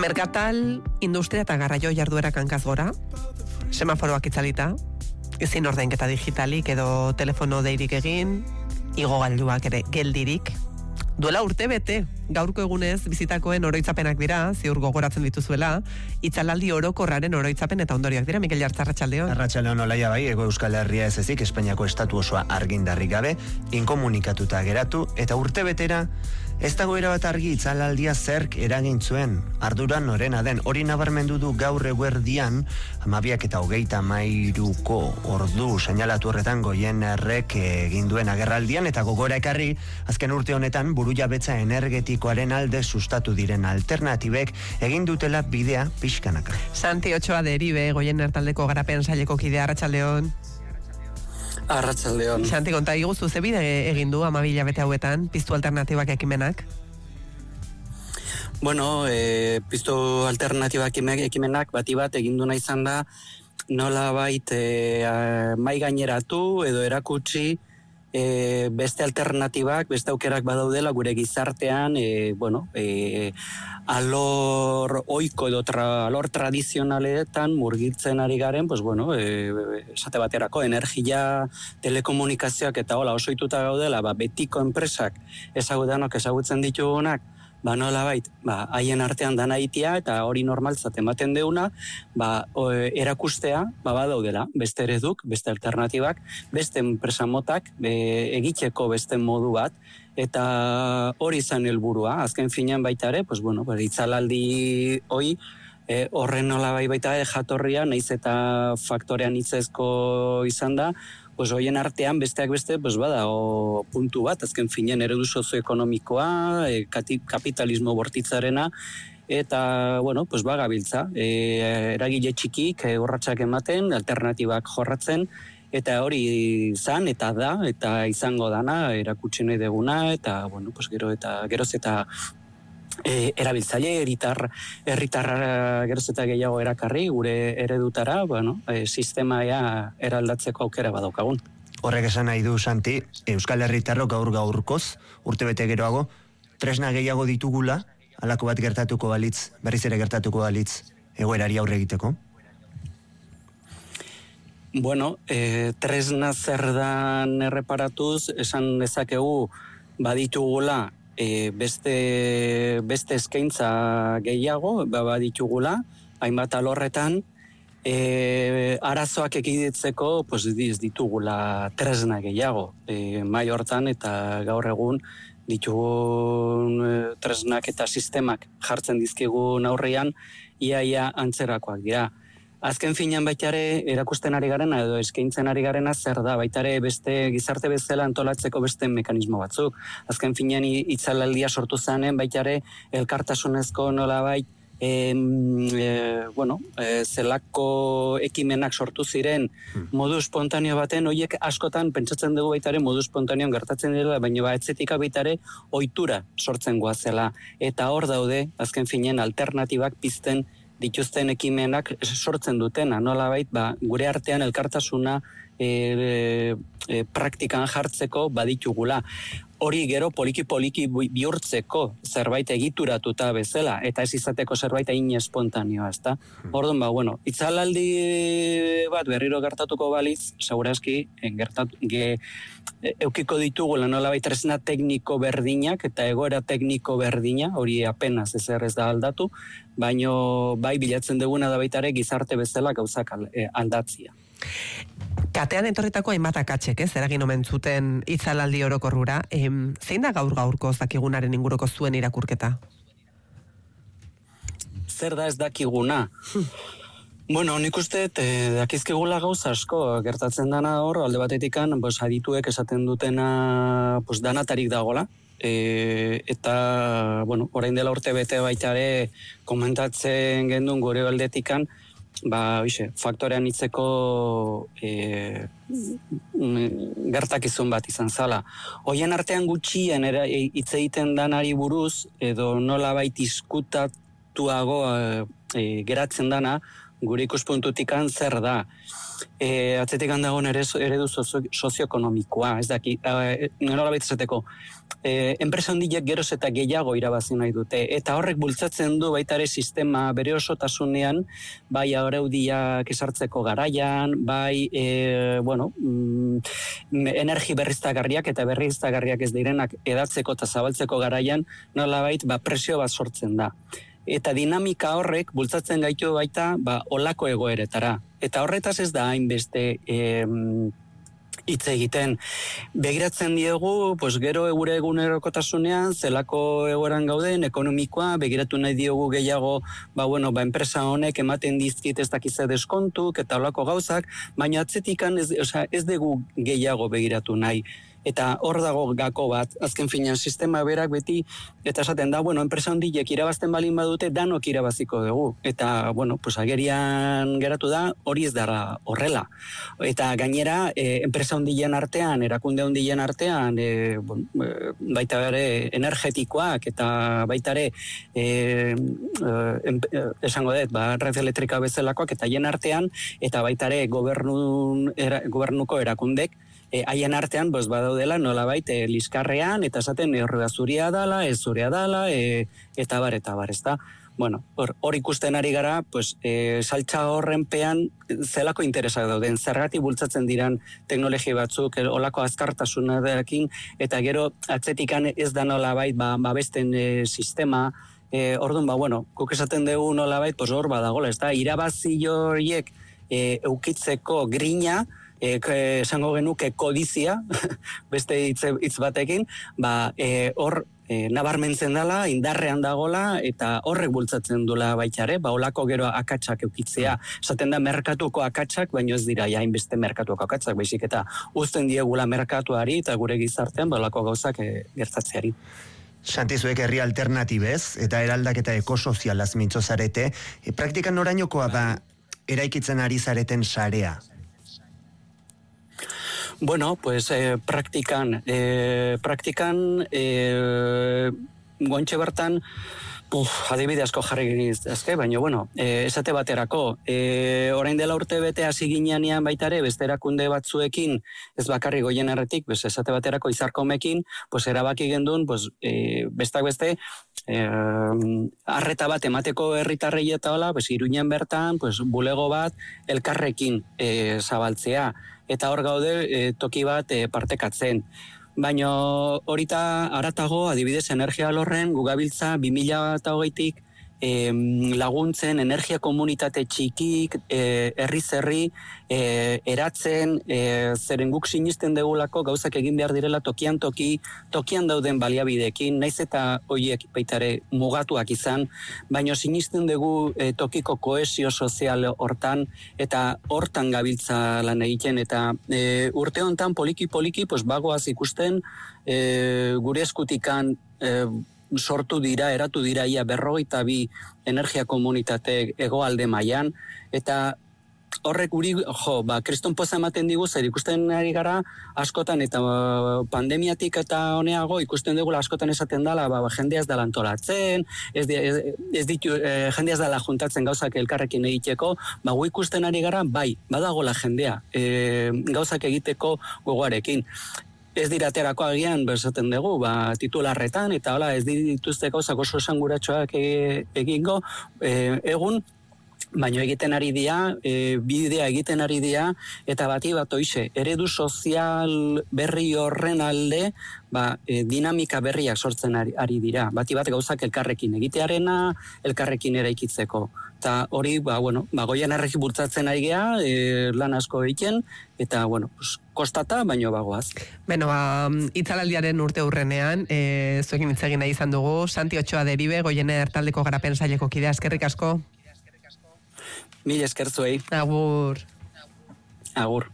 Merkatal, industria eta garraio jarduera kankaz gora, semaforoak itzalita, ezin ordainketa digitalik edo telefono deirik egin, igo galduak ere geldirik, Duela urte bete, gaurko egunez bizitakoen oroitzapenak dira, ziur gogoratzen dituzuela, itzalaldi orokorraren oroitzapen eta ondorioak dira, Mikel Jartza Arratxaldeon. Arratxaldeon olaia bai, ego euskal herria ez ezik, Espainiako estatu osoa argindarrik gabe, inkomunikatuta geratu, eta urte betera, Ez dago bat argi itzalaldia zerk eragin zuen, ardura norena den, hori nabarmendu du gaur eguerdian, amabiak eta hogeita mairuko ordu seinalatu horretan goien errek egin duen agerraldian, eta gogora ekarri, azken urte honetan, buru jabetza energetikoaren alde sustatu diren alternatibek egin dutela bidea pixkanaka. Santi Ochoa deribe, goien ertaldeko garapen saileko kidea, Arratxaldeon. Arratxaldeon. Xanti, konta iguzu, ze bide egin du amabila bete hauetan, piztu alternatibak ekimenak? Bueno, e, piztu alternatibak ekimenak bati bat egin du izan da, nola bait e, mai gaineratu edo erakutsi e, beste alternatibak, beste aukerak badaudela gure gizartean, e, bueno, e, alor oiko edo tra, alor tradizionaletan murgitzen ari garen, pues bueno, esate baterako energia, telekomunikazioak eta hola osoituta gaudela, ba, betiko enpresak ezagudanok ezagutzen ditugunak, ba nola bait, ba, haien artean dana itia eta hori normaltzat ematen deuna, ba, erakustea, ba, badaudela, beste ereduk, beste alternatibak, beste enpresa motak, be, egiteko beste modu bat, eta hori izan helburua. Azken finean baita ere, pues, bueno, ba, itzalaldi hoi, e, horren nola bai baita jatorria, naiz eta faktorean itzezko izan da, pues hoien artean besteak beste pues bada o puntu bat azken finen eredu sozioekonomikoa e, kapitalismo bortitzarena eta bueno pues ba gabiltza. E, eragile txikik e, urratsak ematen alternatibak jorratzen eta hori izan eta da eta izango dana erakutsi nahi deguna eta bueno pues gero eta geroz eta e, erabiltzaile eritar herritarra geroz eta gehiago erakarri gure eredutara, bueno, e, sistema eraldatzeko aukera badaukagun. Horrek esan nahi du Santi, Euskal Herritarro gaur gaurkoz, urte bete geroago, tresna gehiago ditugula, alako bat gertatuko balitz, berriz ere gertatuko balitz, egoerari aurre egiteko? Bueno, e, tresna zer dan erreparatuz, esan dezakegu baditugula e, beste, beste eskaintza gehiago, ba, ditugula, hainbat alorretan, e, arazoak ekiditzeko pues, diz, ditugula tresna gehiago, e, mai hortan eta gaur egun ditugun e, tresnak eta sistemak jartzen dizkigun aurrean, iaia antzerakoak dira azken finean baitare erakusten ari garena edo eskaintzen ari garena zer da baitare beste gizarte bezala antolatzeko beste mekanismo batzuk. Azken finean itzalaldia sortu zanen baitare elkartasunezko nola bait E, bueno, e, zelako ekimenak sortu ziren hmm. modu espontaneo baten, hoiek askotan pentsatzen dugu baitare modu espontaneoan gertatzen dira, baina ba, etzetika baitare ohitura sortzen goazela. Eta hor daude, azken finean, alternatibak pizten dituzten ekimenak sortzen dutena, nola bait, ba, gure artean elkartasuna e, e, praktikan jartzeko baditugula. Hori gero poliki-poliki bihurtzeko zerbait egituratuta bezala, eta ez izateko zerbait hain espontanioa, ezta? Hmm. Orduan, ba, bueno, itzalaldi bat berriro gertatuko baliz, segurazki, gertatu, ge, eukiko ditugu nola tresna tekniko berdinak eta egoera tekniko berdina, hori apenas ez ez da aldatu, baino bai bilatzen duguna da baitare gizarte bezala gauzak eh, aldatzia. Katean entorritako hainbat akatzek, ez, eragin omen zuten itzalaldi orokorrura, em, zein da gaur gaurko zakigunaren inguruko zuen irakurketa? Zer da ez dakiguna? Bueno, nik uste, e, dakizkigula gauza asko, gertatzen dana hor, alde batetikan, bos, adituek esaten dutena, bos, danatarik dagola, e, eta, bueno, orain dela urte bete baitare, komentatzen gendun gore aldetikan, ba, oixe, faktorean itzeko e, gertakizun bat izan zala. Hoien artean gutxien era, hitz egiten danari buruz, edo nola baita izkutatuago e, geratzen dana, gure ikuspuntutikan zer da. E, atzetik handagoen ere eredu sozioekonomikoa, ez daki, e, nola esateko, e, enpresa handiek geroz eta gehiago irabazi nahi dute. Eta horrek bultzatzen du baita ere sistema bere osotasunean, bai araudiak esartzeko garaian, bai, e, bueno, mm, energi berriztagarriak eta berriztagarriak ez direnak edatzeko eta zabaltzeko garaian, nola bait, ba, presio bat sortzen da. Eta dinamika horrek bultzatzen gaitu baita ba, olako egoeretara. Eta horretaz ez da hainbeste hitz egiten. Begiratzen diegu, pues gero egure egunerokotasunean, zelako egoeran gauden, ekonomikoa, begiratu nahi diogu gehiago, ba, bueno, ba, enpresa honek ematen dizkit ez dakize deskontuk, eta olako gauzak, baina atzetikan ez, ez dugu gehiago begiratu nahi eta hor dago gako bat, azken finean sistema berak beti, eta esaten da, bueno, enpresa hondiek irabazten balin badute, danok irabaziko dugu. Eta, bueno, pues agerian geratu da, hori ez dara horrela. Eta gainera, e, enpresa hondien artean, erakunde hondien artean, e, bon, e, baita ere energetikoak, eta baita ere, e, e, e, esango dut, ba, red elektrika bezalakoak, eta hien artean, eta baita ere gobernun, era, gobernuko erakundek, E, haien artean, pues, badaudela nola baita e, liskarrean, eta esaten horrega zuria dala, ez zuria dala, e, eta bar, eta bar, ezta? Bueno, hor, hor ikusten ari gara, pues, e, saltza horren pean zelako interesak dauden, zergati bultzatzen diran teknologi batzuk, e, olako azkartasuna eta gero atzetikan ez da nola bait, ba, babesten e, sistema, e, orduan, ba, bueno, kuk esaten dugu nola bait, pues, hor badagola, ez da, irabazi horiek e, eukitzeko grina, esango genuke kodizia, beste hitz, batekin, ba, e, hor e, nabarmentzen dela, indarrean dagola, eta horrek bultzatzen dula baitare, ba, olako gero akatsak eukitzea. Esaten da merkatuko akatsak, baino ez dira, jain beste merkatuko akatsak, baizik eta uzten diegula merkatuari eta gure gizartean, ba, olako gauzak e, gertatzeari. Santizuek herri alternatibez eta eraldaketa ekosozialaz mintzo zarete, e, praktikan orainokoa da eraikitzen ari zareten sarea, Bueno, pues eh, praktikan, eh, praktikan, eh, guantxe bertan, Uf, adibide asko jarri ezke, baina, bueno, e, esate baterako, e, orain dela urte bete hasi ginean baitare, beste erakunde batzuekin, ez bakarri goien erretik, bez, esate baterako izarkomekin, pues, erabaki gendun, pues, e, bestak beste, e, arreta bat emateko herritarrei eta hola, pues, iruñan bertan, pues, bulego bat, elkarrekin e, zabaltzea eta hor gaude e, toki bat e, partekatzen. Baina horita aratago, adibidez, energia lorren, gugabiltza 2008-tik e, laguntzen energia komunitate txikik, e, herri zerri, e, eratzen, e, zeren guk sinisten degulako gauzak egin behar direla tokian toki, tokian dauden baliabidekin, naiz eta hoiek baitare mugatuak izan, baina sinisten dugu e, tokiko koesio sozial hortan, eta hortan gabiltza lan egiten, eta e, urte hontan poliki-poliki, pues, bagoaz ikusten, e, gure eskutikan, e, sortu dira, eratu dira ia berrogeita bi energia komunitate egoalde mailan eta horrek guri, jo, ba, kriston poza ematen digu, zer ikusten ari gara, askotan, eta ba, pandemiatik eta honeago, ikusten dugu askotan esaten dela, ba, ba jendeaz dela antolatzen, ez, ez, ez ditu, e, jendeaz dela juntatzen gauzak elkarrekin egiteko, ba, gu ikusten ari gara, bai, badagola jendea, e, gauzak egiteko gogoarekin ez dira aterako agian bezaten dugu, ba, titularretan, eta hola, ez dituzte gauzak oso esanguratxoak e, egingo, e, egun, baino egiten ari dira, e, bidea egiten ari dira, eta bati bat oize, eredu sozial berri horren alde, ba, e, dinamika berriak sortzen ari, ari dira. Bati bat gauzak elkarrekin egitearena, elkarrekin eraikitzeko. Eta hori, ba, bueno, ba, goian erregi bultzatzen ari geha, e, lan asko egiten, eta, bueno, pues, kostata, baino bagoaz. Beno, ba, itzalaldiaren urte hurrenean, e, zuekin itzegin nahi izan dugu, Santi Ochoa deribe, goiene ertaldeko garapen saileko kidea, eskerrik asko. Mil eskertzuei. Agur. Agur.